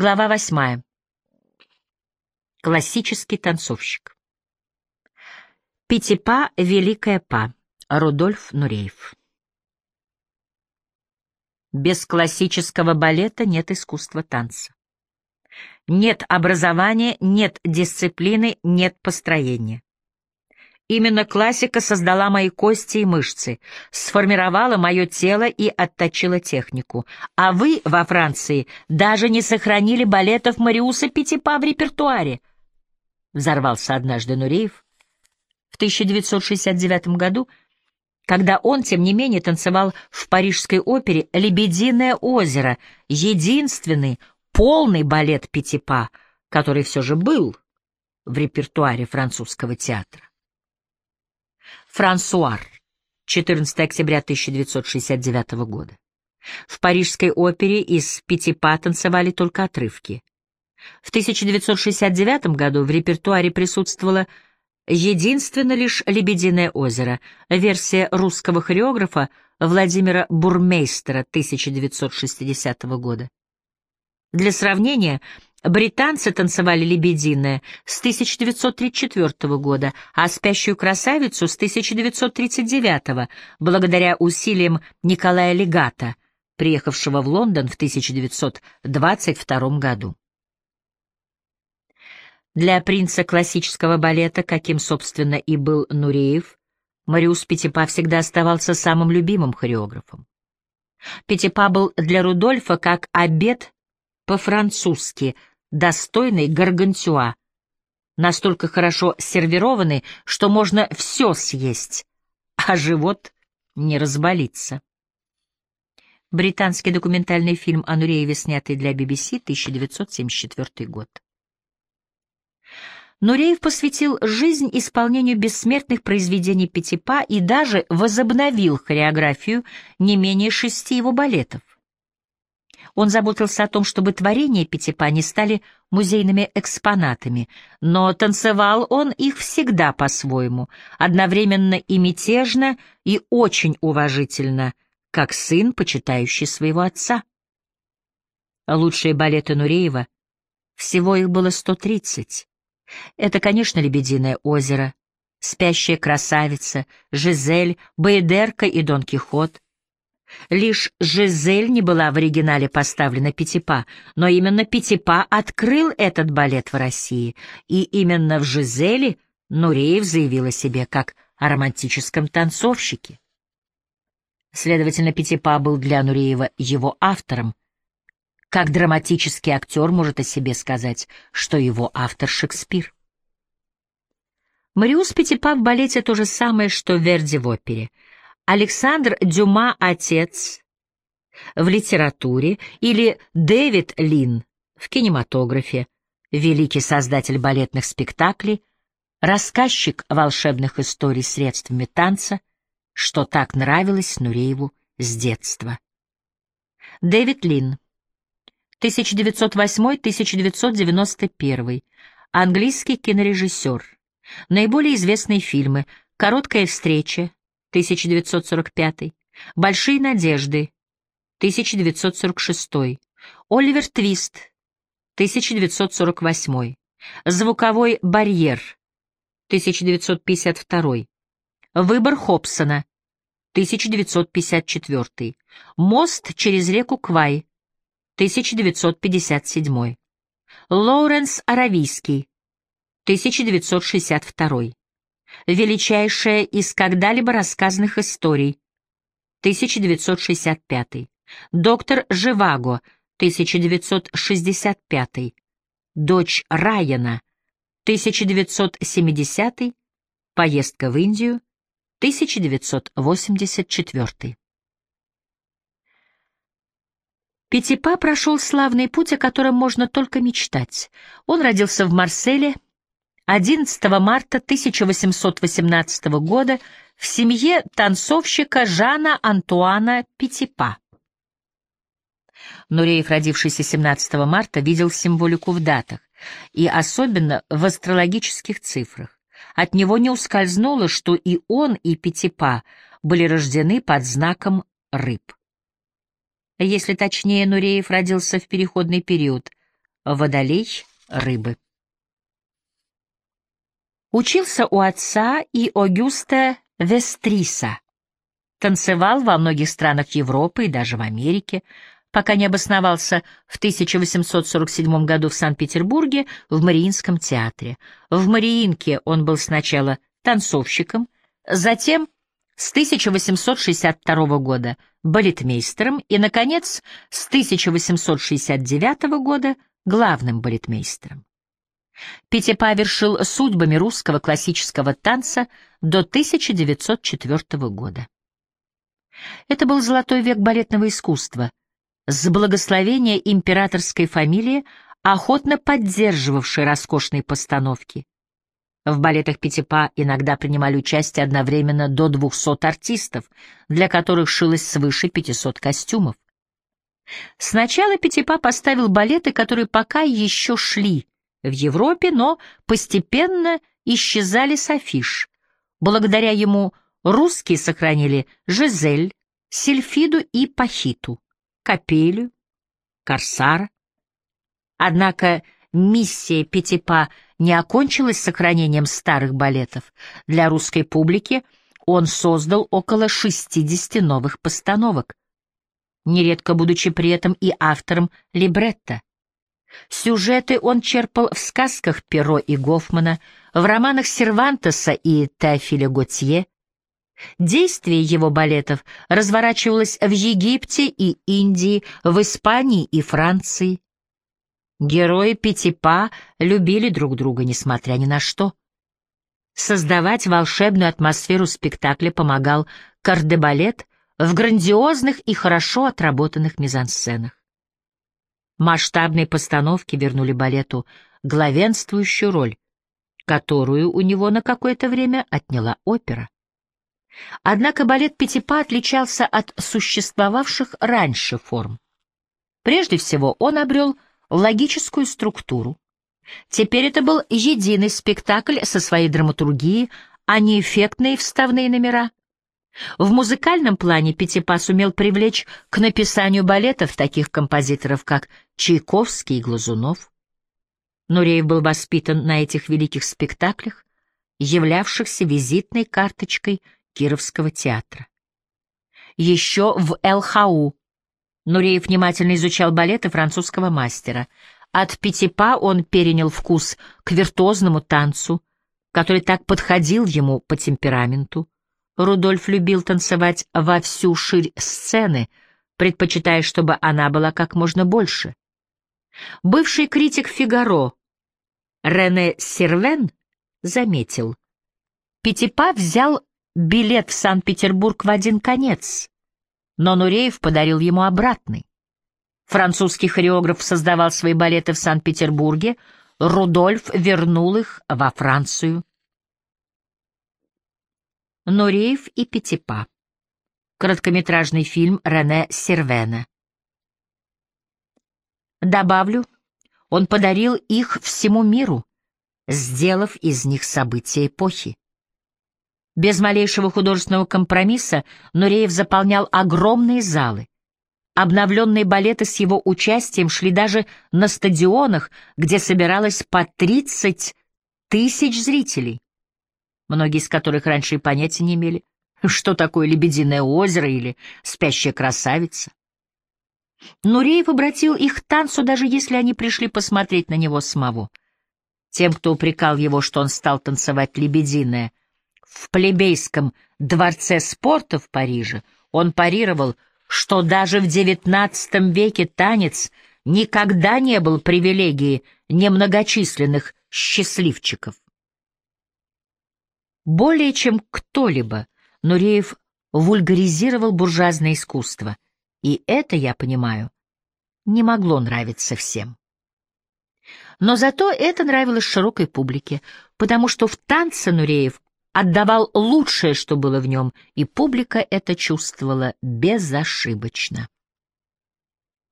Глава восьмая. Классический танцовщик. Пятипа, Великая Па. Рудольф Нуреев. Без классического балета нет искусства танца. Нет образования, нет дисциплины, нет построения. Именно классика создала мои кости и мышцы, сформировала мое тело и отточила технику. А вы во Франции даже не сохранили балетов Мариуса Пятипа в репертуаре. Взорвался однажды Нуреев в 1969 году, когда он, тем не менее, танцевал в парижской опере «Лебединое озеро», единственный полный балет Пятипа, который все же был в репертуаре французского театра. Франсуар, 14 октября 1969 года. В Парижской опере из Пятипа танцевали только отрывки. В 1969 году в репертуаре присутствовало единственно лишь «Лебединое озеро», версия русского хореографа Владимира Бурмейстера 1960 года. Для сравнения, Британцы танцевали «Лебединое» с 1934 года, а «Спящую красавицу» с 1939, благодаря усилиям Николая Легата, приехавшего в Лондон в 1922 году. Для принца классического балета, каким, собственно, и был Нуреев, Мариус Петипа всегда оставался самым любимым хореографом. Петипа был для Рудольфа как обед по-французски, достойный гаргантюа, настолько хорошо сервированный, что можно все съесть, а живот не разболится. Британский документальный фильм о Нурееве, снятый для BBC, 1974 год. Нуреев посвятил жизнь исполнению бессмертных произведений Пятипа и даже возобновил хореографию не менее шести его балетов. Он заботился о том, чтобы творения Пятипа не стали музейными экспонатами, но танцевал он их всегда по-своему, одновременно и мятежно, и очень уважительно, как сын, почитающий своего отца. Лучшие балеты Нуреева, всего их было 130. Это, конечно, «Лебединое озеро», «Спящая красавица», «Жизель», «Баедерка» и «Дон Кихот», Лишь Жизель не была в оригинале поставлена Пятипа, но именно Пятипа открыл этот балет в России, и именно в Жизели Нуреев заявил о себе как о романтическом танцовщике. Следовательно, Пятипа был для Нуреева его автором. Как драматический актер может о себе сказать, что его автор Шекспир? Мариус Пятипа в балете то же самое, что Верди в опере — Александр Дюма «Отец» в литературе или Дэвид Лин в кинематографе, великий создатель балетных спектаклей, рассказчик волшебных историй средствами танца, что так нравилось Нурееву с детства. Дэвид Лин, 1908-1991, английский кинорежиссер. Наиболее известные фильмы «Короткая встреча», 1945, «Большие надежды», 1946, Оливер Твист, 1948, «Звуковой барьер», 1952, «Выбор Хобсона», 1954, «Мост через реку Квай», 1957, Лоуренс Аравийский, 1962, Величайшая из когда-либо рассказанных историй. 1965. Доктор Живаго. 1965. Дочь Райана. 1970. Поездка в Индию. 1984. Пятипа прошел славный путь, о котором можно только мечтать. Он родился в Марселе, 11 марта 1818 года в семье танцовщика Жана Антуана Петипа. Нуреев, родившийся 17 марта, видел символику в датах, и особенно в астрологических цифрах. От него не ускользнуло, что и он, и Петипа были рождены под знаком рыб. Если точнее, Нуреев родился в переходный период, водолей рыбы. Учился у отца и Огюста Вестриса. Танцевал во многих странах Европы и даже в Америке, пока не обосновался в 1847 году в Санкт-Петербурге в Мариинском театре. В Мариинке он был сначала танцовщиком, затем с 1862 года балетмейстером и, наконец, с 1869 года главным балетмейстером. Пятипа вершил судьбами русского классического танца до 1904 года. Это был золотой век балетного искусства, с благословения императорской фамилии, охотно поддерживавшей роскошные постановки. В балетах Пятипа иногда принимали участие одновременно до 200 артистов, для которых шилось свыше 500 костюмов. Сначала Пятипа поставил балеты, которые пока еще шли в Европе, но постепенно исчезали с афиш. Благодаря ему русские сохранили Жизель, Сильфиду и Пахиту, Капелю, Корсара. Однако миссия Пятипа не окончилась сохранением старых балетов. Для русской публики он создал около 60 новых постановок, нередко будучи при этом и автором либретто. Сюжеты он черпал в сказках Перо и Гофмана, в романах Сервантеса и Теофиля Готье. Действие его балетов разворачивалось в Египте и Индии, в Испании и Франции. Герои Пятипа любили друг друга, несмотря ни на что. Создавать волшебную атмосферу спектакля помогал кардебалет в грандиозных и хорошо отработанных мизансценах. Масштабные постановки вернули балету главенствующую роль, которую у него на какое-то время отняла опера. Однако балет Пятипа отличался от существовавших раньше форм. Прежде всего он обрел логическую структуру. Теперь это был единый спектакль со своей драматургией, а не эффектные вставные номера. В музыкальном плане Пятипа сумел привлечь к написанию балетов таких композиторов, как Чайковский и Глазунов. Нуреев был воспитан на этих великих спектаклях, являвшихся визитной карточкой Кировского театра. Еще в ЛХУ Нуреев внимательно изучал балеты французского мастера. От Пятипа он перенял вкус к виртуозному танцу, который так подходил ему по темпераменту. Рудольф любил танцевать во всю ширь сцены, предпочитая, чтобы она была как можно больше. Бывший критик «Фигаро» Рене Сервен заметил, Пятипа взял билет в Санкт-Петербург в один конец, но Нуреев подарил ему обратный. Французский хореограф создавал свои балеты в Санкт-Петербурге, Рудольф вернул их во Францию. Нуреев и Пятипа. Короткометражный фильм Рене Сервена. Добавлю, он подарил их всему миру, сделав из них события эпохи. Без малейшего художественного компромисса Нуреев заполнял огромные залы. Обновленные балеты с его участием шли даже на стадионах, где собиралось по 30 тысяч зрителей многие из которых раньше и понятия не имели, что такое лебединое озеро или спящая красавица. Нуреев обратил их к танцу, даже если они пришли посмотреть на него самого. Тем, кто упрекал его, что он стал танцевать лебединое в плебейском дворце спорта в Париже, он парировал, что даже в XIX веке танец никогда не был привилегией немногочисленных счастливчиков. Более чем кто-либо Нуреев вульгаризировал буржуазное искусство, и это, я понимаю, не могло нравиться всем. Но зато это нравилось широкой публике, потому что в танце Нуреев отдавал лучшее, что было в нем, и публика это чувствовала безошибочно.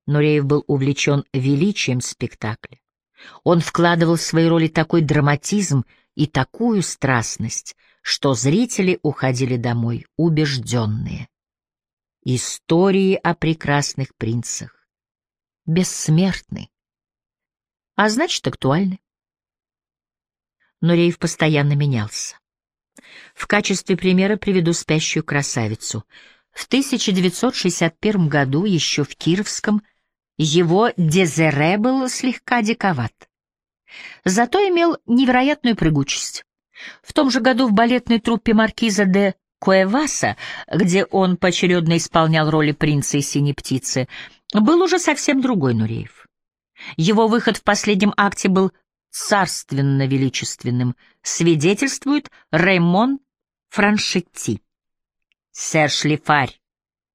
Нуреев был увлечен величием спектакля. Он вкладывал в свои роли такой драматизм и такую страстность, что зрители уходили домой убежденные. Истории о прекрасных принцах бессмертны. а значит, актуальны. Но Рейв постоянно менялся. В качестве примера приведу спящую красавицу. В 1961 году, еще в Кировском, его Дезере был слегка диковат. Зато имел невероятную прыгучесть. В том же году в балетной труппе маркиза де Куэваса, где он поочередно исполнял роли принца и синей птицы, был уже совсем другой Нуреев. Его выход в последнем акте был царственно-величественным, свидетельствует Реймон Франшетти. Сэр Шлифарь,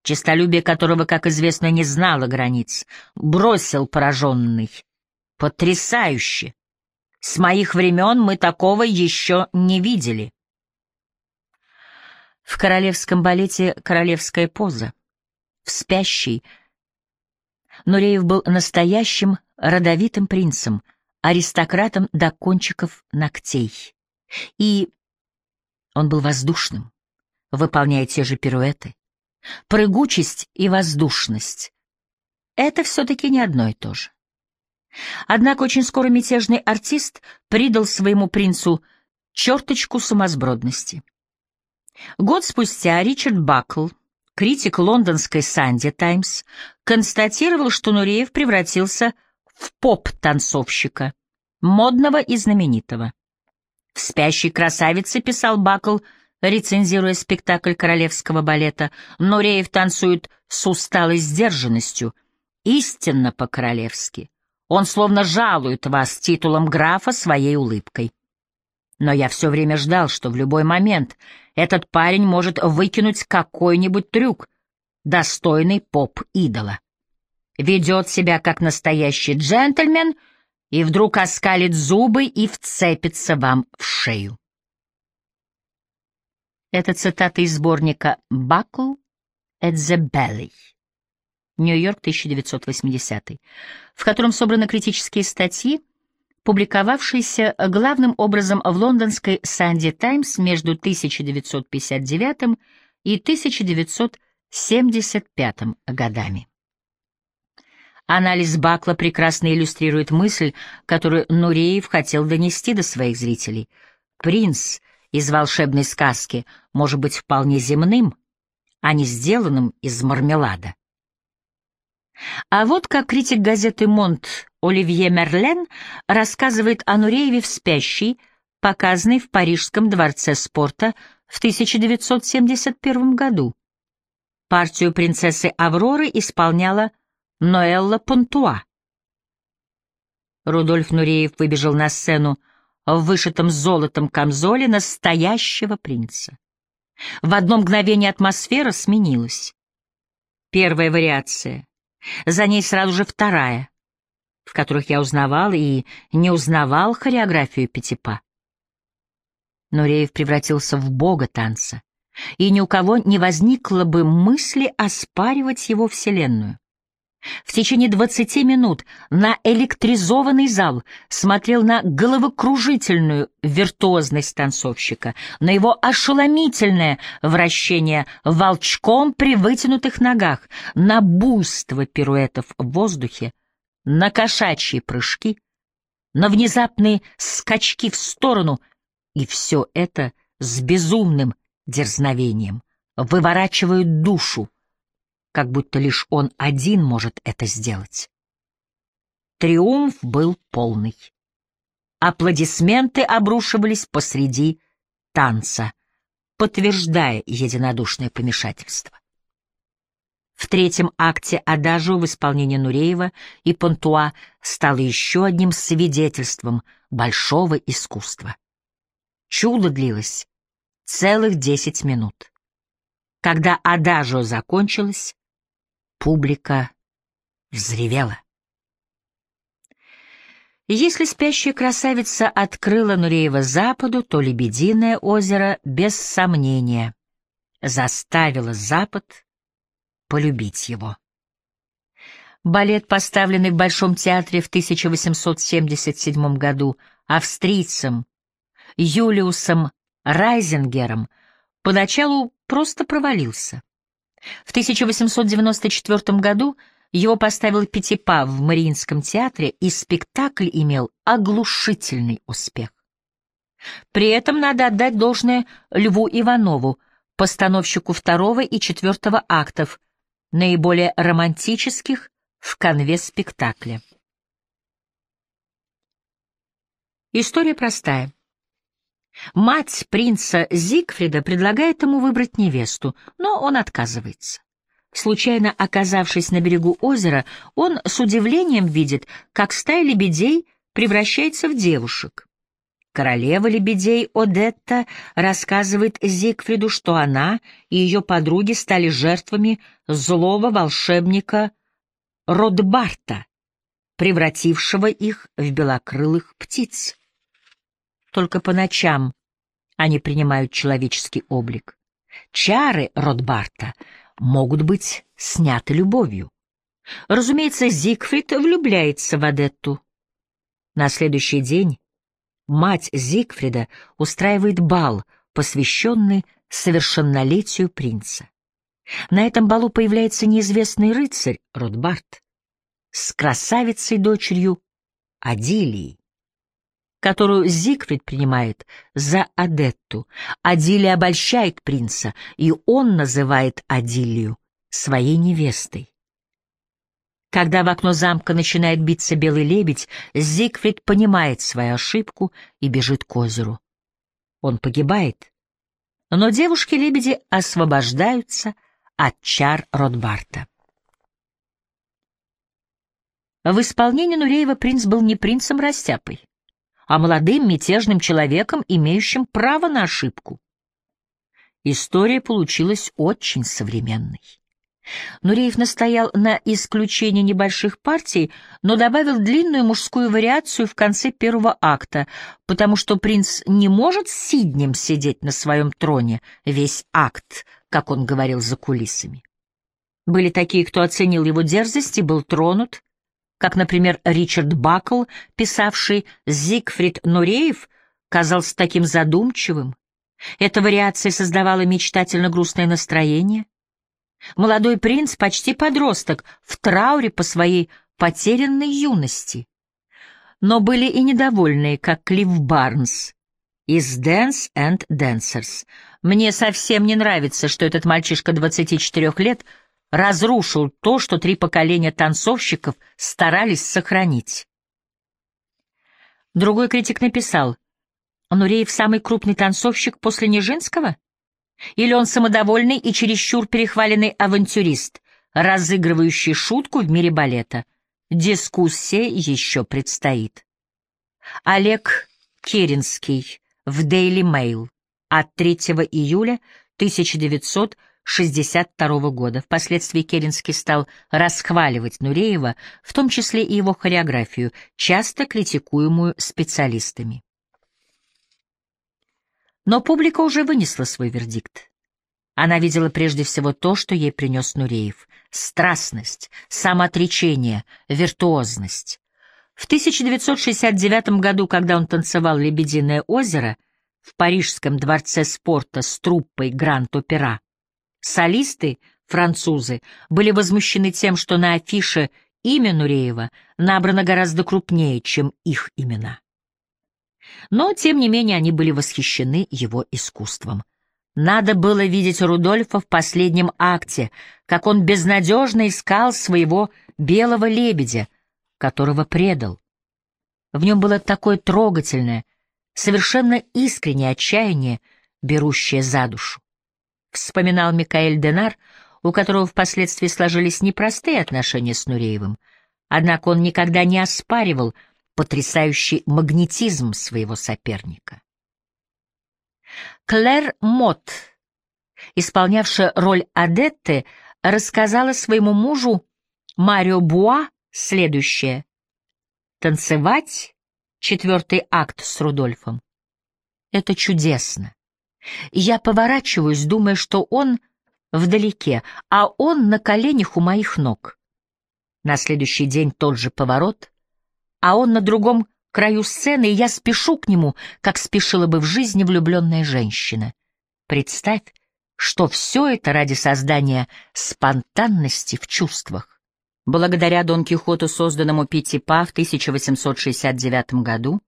честолюбие которого, как известно, не знало границ, бросил пораженный. Потрясающе! С моих времен мы такого еще не видели. В королевском балете «Королевская поза». В «Спящей» Нуреев был настоящим родовитым принцем, аристократом до кончиков ногтей. И он был воздушным, выполняя те же пируэты. Прыгучесть и воздушность — это все-таки не одно и то же. Однако очень скоро мятежный артист придал своему принцу черточку сумасбродности. Год спустя Ричард Бакл, критик лондонской «Санди Таймс», констатировал, что Нуреев превратился в поп-танцовщика, модного и знаменитого. В «Спящей красавице» писал Бакл, рецензируя спектакль королевского балета, Нуреев танцует с усталой сдержанностью, истинно по-королевски. Он словно жалует вас титулом графа своей улыбкой. Но я все время ждал, что в любой момент этот парень может выкинуть какой-нибудь трюк, достойный поп-идола. Ведет себя как настоящий джентльмен и вдруг оскалит зубы и вцепится вам в шею. Это цитата из сборника «Buckle at the Belly». Нью-Йорк, 1980, в котором собраны критические статьи, публиковавшиеся главным образом в лондонской «Санди Таймс» между 1959 и 1975 годами. Анализ Бакла прекрасно иллюстрирует мысль, которую Нуреев хотел донести до своих зрителей. Принц из волшебной сказки может быть вполне земным, а не сделанным из мармелада. А вот как критик газеты «Монт» Оливье Мерлен рассказывает о Нурееве в «Спящей», показанной в Парижском дворце спорта в 1971 году. Партию принцессы Авроры исполняла Ноэлла Понтуа. Рудольф Нуреев выбежал на сцену в вышитом золотом камзоле настоящего принца. В одно мгновение атмосфера сменилась. Первая вариация — за ней сразу же вторая, в которых я узнавал и не узнавал хореографию Пятипа. Нуреев превратился в бога танца, и ни у кого не возникло бы мысли оспаривать его вселенную. В течение двадцати минут на электризованный зал смотрел на головокружительную виртуозность танцовщика, на его ошеломительное вращение волчком при вытянутых ногах, на буйство пируэтов в воздухе, на кошачьи прыжки, на внезапные скачки в сторону, и все это с безумным дерзновением выворачивает душу, как будто лишь он один может это сделать. Триумф был полный. Аплодисменты обрушивались посреди танца, подтверждая единодушное помешательство. В третьем акте Адажу в исполнении Нуреева и Пантуа стало еще одним свидетельством большого искусства. Чудо длилось целых десять минут. Когда Адажо закончилось, Публика взревела. Если спящая красавица открыла Нуреева западу, то Лебединое озеро, без сомнения, заставило Запад полюбить его. Балет, поставленный в Большом театре в 1877 году австрийцем Юлиусом Райзенгером, поначалу просто провалился. В 1894 году Его поставил Пятипа в Мариинском театре, и спектакль имел оглушительный успех. При этом надо отдать должное Льву Иванову, постановщику второго и четвертого актов, наиболее романтических в конве спектакля. История простая. Мать принца Зигфрида предлагает ему выбрать невесту, но он отказывается. Случайно оказавшись на берегу озера, он с удивлением видит, как стая лебедей превращается в девушек. Королева лебедей Одетта рассказывает Зигфриду, что она и ее подруги стали жертвами злого волшебника Родбарта, превратившего их в белокрылых птиц. Только по ночам они принимают человеческий облик. Чары Ротбарта могут быть сняты любовью. Разумеется, Зигфрид влюбляется в Адетту. На следующий день мать Зигфрида устраивает бал, посвященный совершеннолетию принца. На этом балу появляется неизвестный рыцарь Ротбарт с красавицей-дочерью Адилией которую Зигфрид принимает за Адетту. Адилия обольщает принца, и он называет Адилию своей невестой. Когда в окно замка начинает биться белый лебедь, Зигфрид понимает свою ошибку и бежит к озеру. Он погибает, но девушки-лебеди освобождаются от чар Ротбарта. В исполнении Нуреева принц был не принцем-растяпой а молодым мятежным человеком, имеющим право на ошибку. История получилась очень современной. Нуреев настоял на исключении небольших партий, но добавил длинную мужскую вариацию в конце первого акта, потому что принц не может сиднем сидеть на своем троне весь акт, как он говорил за кулисами. Были такие, кто оценил его дерзость и был тронут, как, например, Ричард Бакл, писавший «Зигфрид Нуреев», казался таким задумчивым. Эта вариация создавала мечтательно-грустное настроение. Молодой принц, почти подросток, в трауре по своей потерянной юности. Но были и недовольные, как Клифф Барнс из «Dance and Dancers». Мне совсем не нравится, что этот мальчишка 24 лет — разрушил то, что три поколения танцовщиков старались сохранить. Другой критик написал, Нуреев самый крупный танцовщик после Нежинского? Или он самодовольный и чересчур перехваленный авантюрист, разыгрывающий шутку в мире балета? Дискуссия еще предстоит. Олег Керенский в Daily Mail от 3 июля 1900 1962 года. Впоследствии Керенский стал расхваливать Нуреева, в том числе и его хореографию, часто критикуемую специалистами. Но публика уже вынесла свой вердикт. Она видела прежде всего то, что ей принес Нуреев — страстность, самоотречение, виртуозность. В 1969 году, когда он танцевал «Лебединое озеро» в Парижском дворце спорта с труппой Гранд-Опера, Солисты, французы, были возмущены тем, что на афише имя Нуреева набрано гораздо крупнее, чем их имена. Но, тем не менее, они были восхищены его искусством. Надо было видеть Рудольфа в последнем акте, как он безнадежно искал своего белого лебедя, которого предал. В нем было такое трогательное, совершенно искреннее отчаяние, берущее за душу вспоминал Микаэль Денар, у которого впоследствии сложились непростые отношения с Нуреевым. Однако он никогда не оспаривал потрясающий магнетизм своего соперника. Клэр Мот, исполнявшая роль Адетты, рассказала своему мужу Марио Буа следующее. «Танцевать — четвертый акт с Рудольфом. Это чудесно. Я поворачиваюсь, думая, что он вдалеке, а он на коленях у моих ног. На следующий день тот же поворот, а он на другом краю сцены, и я спешу к нему, как спешила бы в жизни влюбленная женщина. Представь, что все это ради создания спонтанности в чувствах. Благодаря Дон Кихоту, созданному Питтипа в 1869 году,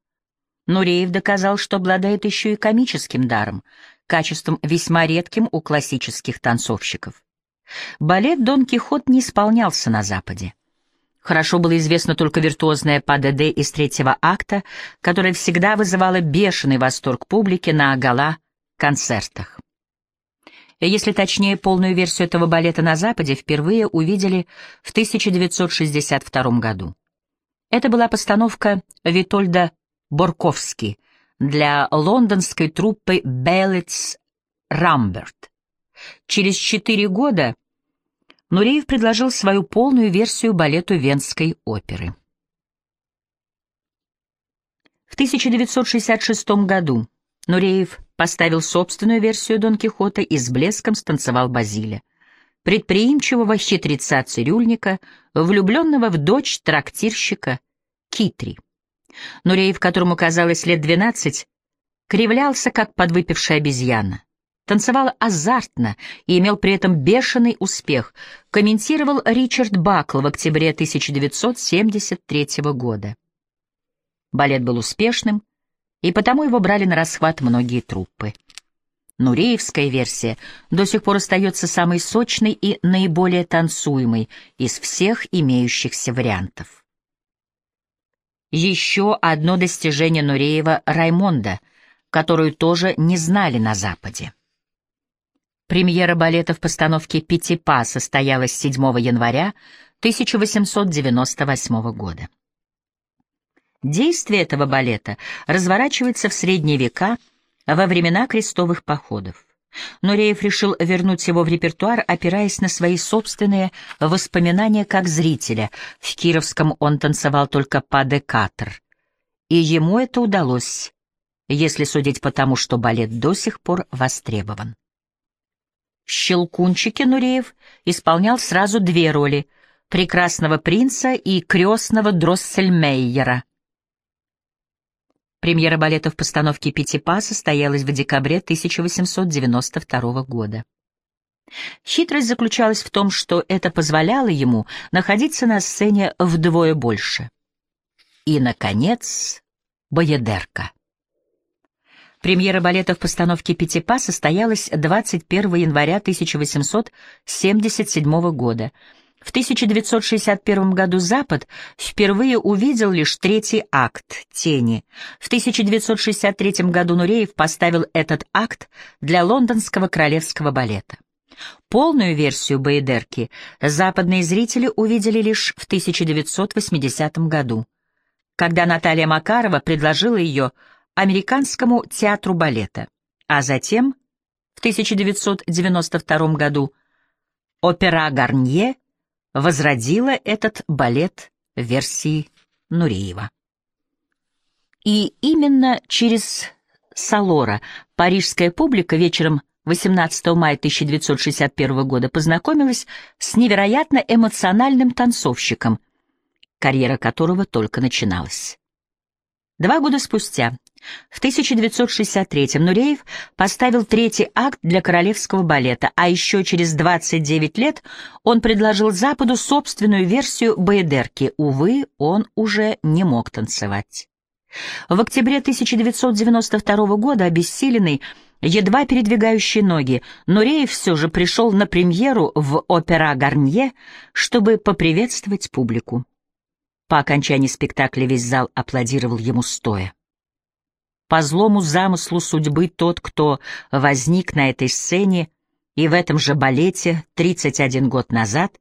Нуреев доказал, что обладает еще и комическим даром, качеством весьма редким у классических танцовщиков. Балет «Дон Кихот» не исполнялся на Западе. Хорошо было известно только виртуозное ПДД из третьего акта, которое всегда вызывало бешеный восторг публики на гала-концертах. Если точнее, полную версию этого балета на Западе впервые увидели в 1962 году. Это была постановка Витольда Борковски для лондонской труппы Беллетс Рамберт. Через четыре года Нуреев предложил свою полную версию балету Венской оперы. В 1966 году Нуреев поставил собственную версию Дон Кихота и с блеском станцевал Базиля, предприимчивого хитреца-цирюльника, влюбленного в дочь трактирщика Китри. Нуреев, которому казалось лет двенадцать, кривлялся, как подвыпившая обезьяна. Танцевал азартно и имел при этом бешеный успех, комментировал Ричард Бакл в октябре 1973 года. Балет был успешным, и потому его брали на расхват многие труппы. Нуреевская версия до сих пор остается самой сочной и наиболее танцуемой из всех имеющихся вариантов. Еще одно достижение Нуреева Раймонда, которую тоже не знали на Западе. Премьера балета в постановке «Пятипа» состоялась 7 января 1898 года. Действие этого балета разворачивается в средние века во времена крестовых походов. Нуреев решил вернуть его в репертуар, опираясь на свои собственные воспоминания как зрителя. В Кировском он танцевал только по декатр. И ему это удалось, если судить по тому, что балет до сих пор востребован. В «Щелкунчике» Нуреев исполнял сразу две роли — прекрасного принца и крестного Дроссельмейера — Премьера балета в постановке «Пятипа» состоялась в декабре 1892 года. Хитрость заключалась в том, что это позволяло ему находиться на сцене вдвое больше. И, наконец, «Боядерка». Премьера балета в постановке «Пятипа» состоялась 21 января 1877 года — в 1961 году Запад впервые увидел лишь третий акт «Тени». В 1963 году Нуреев поставил этот акт для лондонского королевского балета. Полную версию «Баедерки» западные зрители увидели лишь в 1980 году, когда Наталья Макарова предложила ее Американскому театру балета, а затем, в 1992 году, опера «Гарнье» возродила этот балет версии Нуреева. И именно через Салора парижская публика вечером 18 мая 1961 года познакомилась с невероятно эмоциональным танцовщиком, карьера которого только начиналась. Два года спустя, в 1963-м Нуреев поставил третий акт для королевского балета, а еще через 29 лет он предложил Западу собственную версию «Баедерки». Увы, он уже не мог танцевать. В октябре 1992 года, обессиленный, едва передвигающий ноги, Нуреев все же пришел на премьеру в опера «Гарнье», чтобы поприветствовать публику. По окончании спектакля весь зал аплодировал ему стоя. По злому замыслу судьбы тот, кто возник на этой сцене и в этом же балете 31 год назад,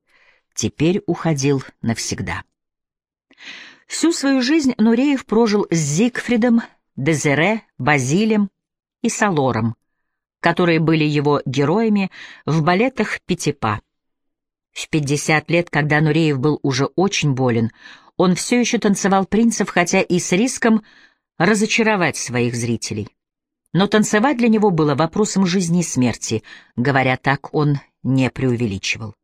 теперь уходил навсегда. Всю свою жизнь Нуреев прожил с Зигфридом, Дезере, Базилем и Салором, которые были его героями в балетах Пятипа. В 50 лет, когда Нуреев был уже очень болен, он все еще танцевал принцев, хотя и с риском разочаровать своих зрителей. Но танцевать для него было вопросом жизни и смерти, говоря так, он не преувеличивал.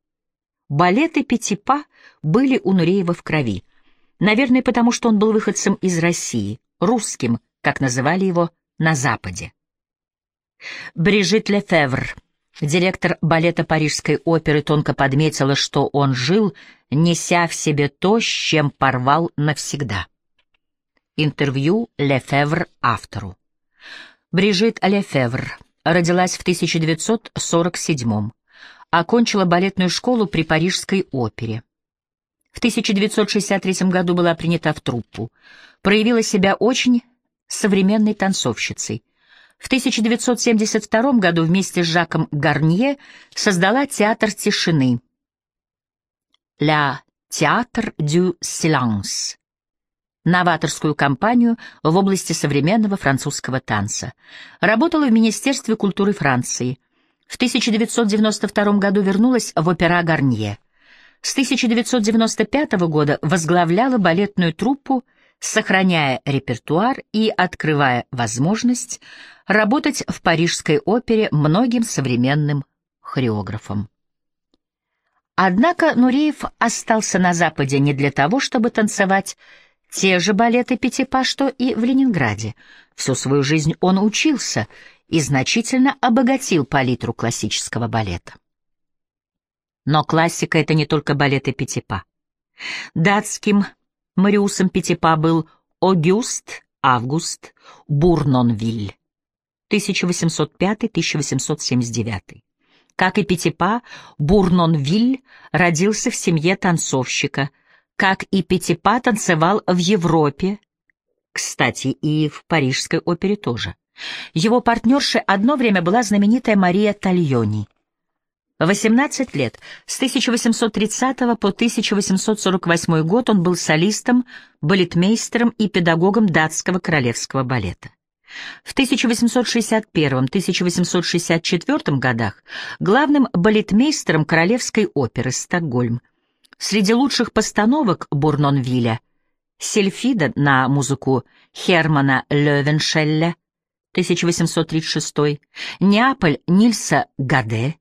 Балеты Пятипа были у Нуреева в крови, наверное, потому что он был выходцем из России, русским, как называли его, на Западе. Брижит Лефевр Директор балета Парижской оперы тонко подметила, что он жил, неся в себе то, с чем порвал навсегда. Интервью Лефевр автору. Брижит Лефевр родилась в 1947 окончила балетную школу при Парижской опере. В 1963 году была принята в труппу. Проявила себя очень современной танцовщицей. В 1972 году вместе с Жаком Гарнье создала театр тишины «Ля Театр дю Силанс» новаторскую кампанию в области современного французского танца. Работала в Министерстве культуры Франции. В 1992 году вернулась в опера Гарнье. С 1995 года возглавляла балетную труппу сохраняя репертуар и открывая возможность работать в Парижской опере многим современным хореографам. Однако Нуреев остался на Западе не для того, чтобы танцевать те же балеты Пятипа, что и в Ленинграде. Всю свою жизнь он учился и значительно обогатил палитру классического балета. Но классика — это не только балеты Пятипа. Датским Мариусом Пятипа был Огюст Август Бурнонвиль, 1805-1879. Как и Пятипа, Бурнонвиль родился в семье танцовщика. Как и Пятипа, танцевал в Европе, кстати, и в Парижской опере тоже. Его партнершей одно время была знаменитая Мария Тальони — 18 лет, с 1830 по 1848 год он был солистом, балетмейстером и педагогом датского королевского балета. В 1861-1864 годах главным балетмейстером Королевской оперы Стокгольм. Среди лучших постановок Бурнонвилля Сельфида на музыку Хермана Левеншелля 1836, Неаполь Нильса Гаде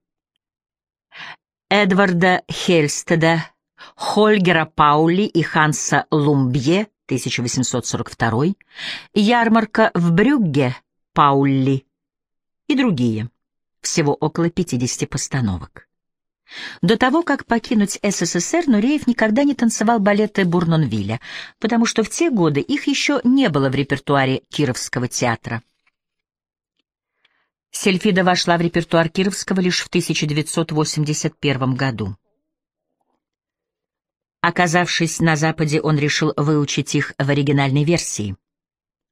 Эдварда Хельстеда, Хольгера Паули и Ханса Лумбье 1842, ярмарка в Брюгге Паулли и другие. Всего около 50 постановок. До того, как покинуть СССР, Нуреев никогда не танцевал балеты Бурнонвилля, потому что в те годы их еще не было в репертуаре Кировского театра. Сельфида вошла в репертуар Кировского лишь в 1981 году. Оказавшись на Западе, он решил выучить их в оригинальной версии.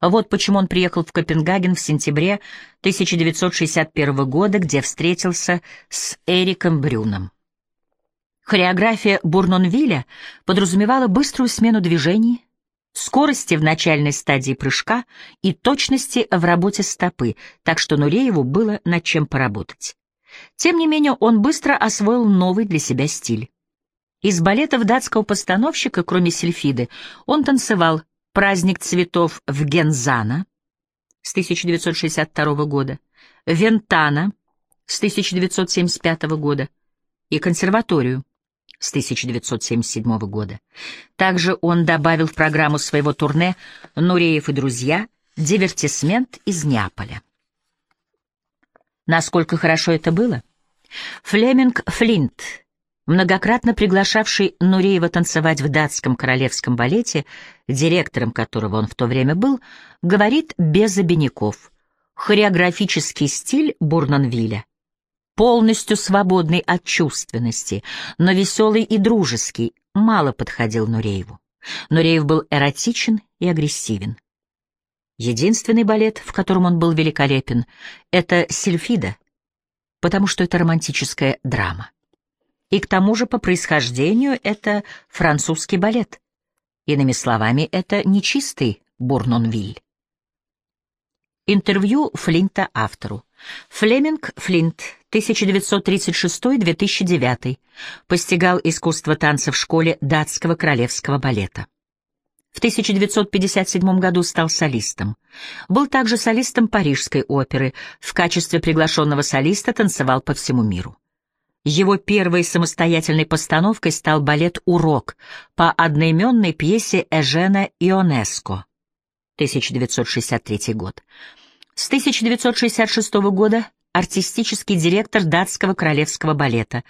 Вот почему он приехал в Копенгаген в сентябре 1961 года, где встретился с Эриком Брюном. Хореография Бурнонвилля подразумевала быструю смену движений, скорости в начальной стадии прыжка и точности в работе стопы, так что Нурееву было над чем поработать. Тем не менее, он быстро освоил новый для себя стиль. Из балетов датского постановщика, кроме Сильфиды, он танцевал «Праздник цветов в Гензана» с 1962 года, «Вентана» с 1975 года и «Консерваторию» с 1977 года. Также он добавил в программу своего турне «Нуреев и друзья» дивертисмент из Неаполя. Насколько хорошо это было? Флеминг Флинт, многократно приглашавший Нуреева танцевать в датском королевском балете, директором которого он в то время был, говорит без обиняков. Хореографический стиль Бурнанвиля — полностью свободный от чувственности, но веселый и дружеский, мало подходил Нурееву. Нуреев был эротичен и агрессивен. Единственный балет, в котором он был великолепен, — это «Сильфида», потому что это романтическая драма. И к тому же по происхождению это французский балет. Иными словами, это нечистый Бурнонвиль. Интервью Флинта автору. Флеминг Флинт, 1936-2009, постигал искусство танца в школе датского королевского балета. В 1957 году стал солистом. Был также солистом Парижской оперы, в качестве приглашенного солиста танцевал по всему миру. Его первой самостоятельной постановкой стал балет «Урок» по одноименной пьесе Эжена Ионеско, 1963 год. С 1966 года артистический директор датского королевского балета.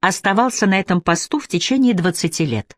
Оставался на этом посту в течение 20 лет.